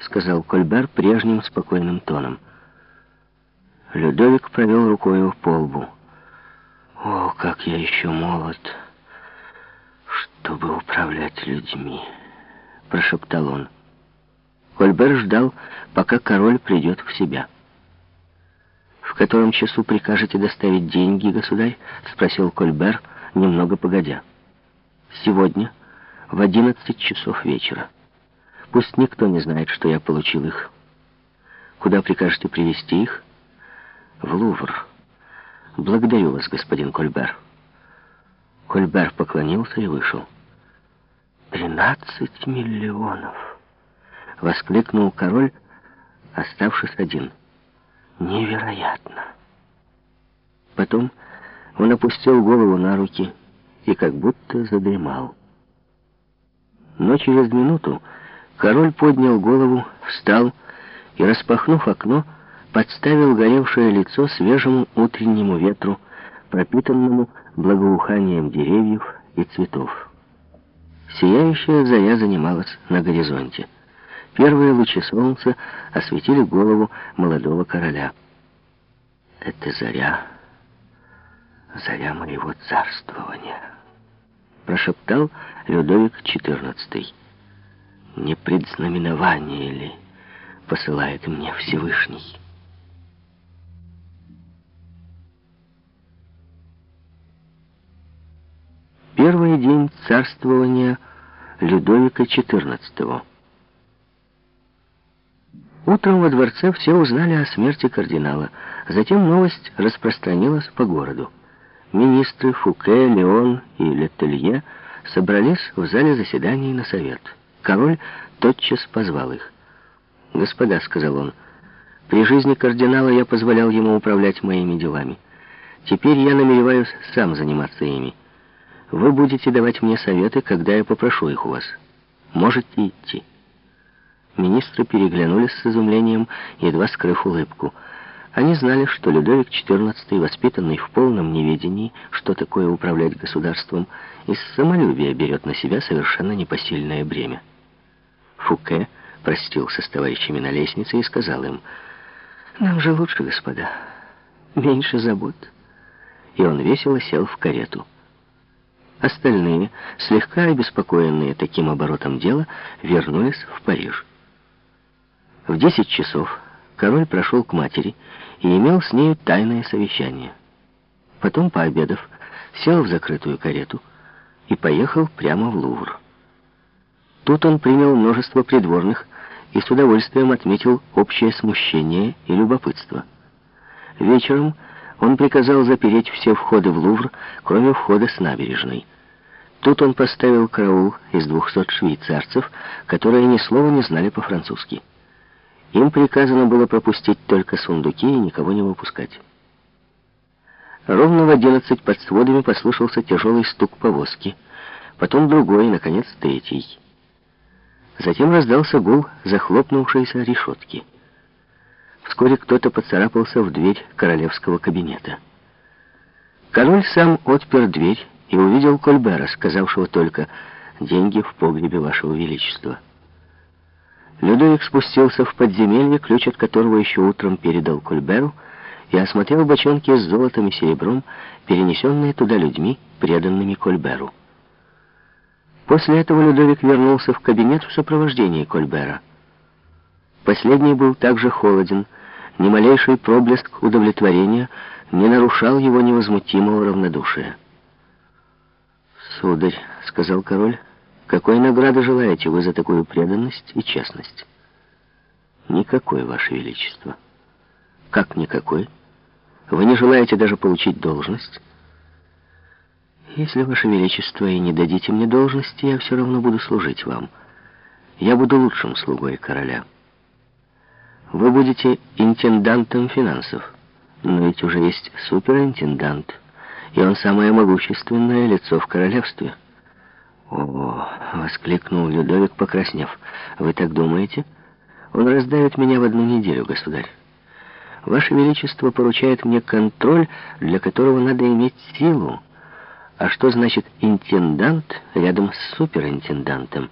сказал Кольбер прежним спокойным тоном. Людовик провел рукою по лбу. «О, как я еще молод, чтобы управлять людьми!» — прошептал он. Кольбер ждал, пока король придет в себя. «В котором часу прикажете доставить деньги, государь?» — спросил Кольбер, немного погодя. «Сегодня, в одиннадцать часов вечера. Пусть никто не знает, что я получил их. Куда прикажете привести их?» «В Лувр. Благодарю вас, господин Кольбер». Кольбер поклонился и вышел. «Тринадцать миллионов!» — воскликнул король, оставшись один. «Невероятно!» Потом он опустил голову на руки и как будто задремал. Но через минуту король поднял голову, встал и, распахнув окно, подставил горевшее лицо свежему утреннему ветру, пропитанному благоуханием деревьев и цветов. Сияющая заря занималась на горизонте. Первые лучи солнца осветили голову молодого короля. «Это заря, заря моего царствования», — прошептал Людовик XIV. «Не предзнаменование ли посылает мне Всевышний?» Первый день царствования Людовика XIV. Утром во дворце все узнали о смерти кардинала. Затем новость распространилась по городу. Министры Фуке, Леон и Летелье собрались в зале заседаний на совет. Король тотчас позвал их. «Господа», — сказал он, — «при жизни кардинала я позволял ему управлять моими делами. Теперь я намереваюсь сам заниматься ими. Вы будете давать мне советы, когда я попрошу их у вас. Можете идти». Министры переглянулись с изумлением, едва скрыв улыбку. Они знали, что Людовик XIV, воспитанный в полном неведении, что такое управлять государством, из самолюбия берет на себя совершенно непосильное бремя. Фуке простился с товарищами на лестнице и сказал им, «Нам же лучше, господа, меньше забот». И он весело сел в карету. Остальные, слегка обеспокоенные таким оборотом дела, вернулись в Париж. В десять часов король прошел к матери и имел с нею тайное совещание. Потом, пообедав, сел в закрытую карету и поехал прямо в Лувр. Тут он принял множество придворных и с удовольствием отметил общее смущение и любопытство. Вечером он приказал запереть все входы в Лувр, кроме входа с набережной. Тут он поставил караул из двухсот швейцарцев, которые ни слова не знали по-французски. Им приказано было пропустить только сундуки и никого не выпускать. Ровно в одиннадцать под сводами послышался тяжелый стук повозки, потом другой, наконец, третий. Затем раздался гул захлопнувшейся решетки. Вскоре кто-то поцарапался в дверь королевского кабинета. Король сам отпер дверь и увидел Кольбера, сказавшего только «деньги в погребе вашего величества». Людовик спустился в подземелье, ключ от которого еще утром передал Кольберу, и осмотрел бочонки с золотом и серебром, перенесенные туда людьми, преданными Кольберу. После этого Людовик вернулся в кабинет в сопровождении Кольбера. Последний был также холоден, ни малейший проблеск удовлетворения не нарушал его невозмутимого равнодушия. «Сударь», — сказал король, — «какой награды желаете вы за такую преданность и честность?» «Никакой, Ваше Величество». «Как никакой? Вы не желаете даже получить должность?» «Если, Ваше Величество, и не дадите мне должности, я все равно буду служить вам. Я буду лучшим слугой короля. Вы будете интендантом финансов, но ведь уже есть суперинтендант» и он самое могущественное лицо в королевстве. «О!» — воскликнул Людовик, покраснев. «Вы так думаете? Он раздавит меня в одну неделю, государь. Ваше Величество поручает мне контроль, для которого надо иметь силу. А что значит интендант рядом с суперинтендантом?»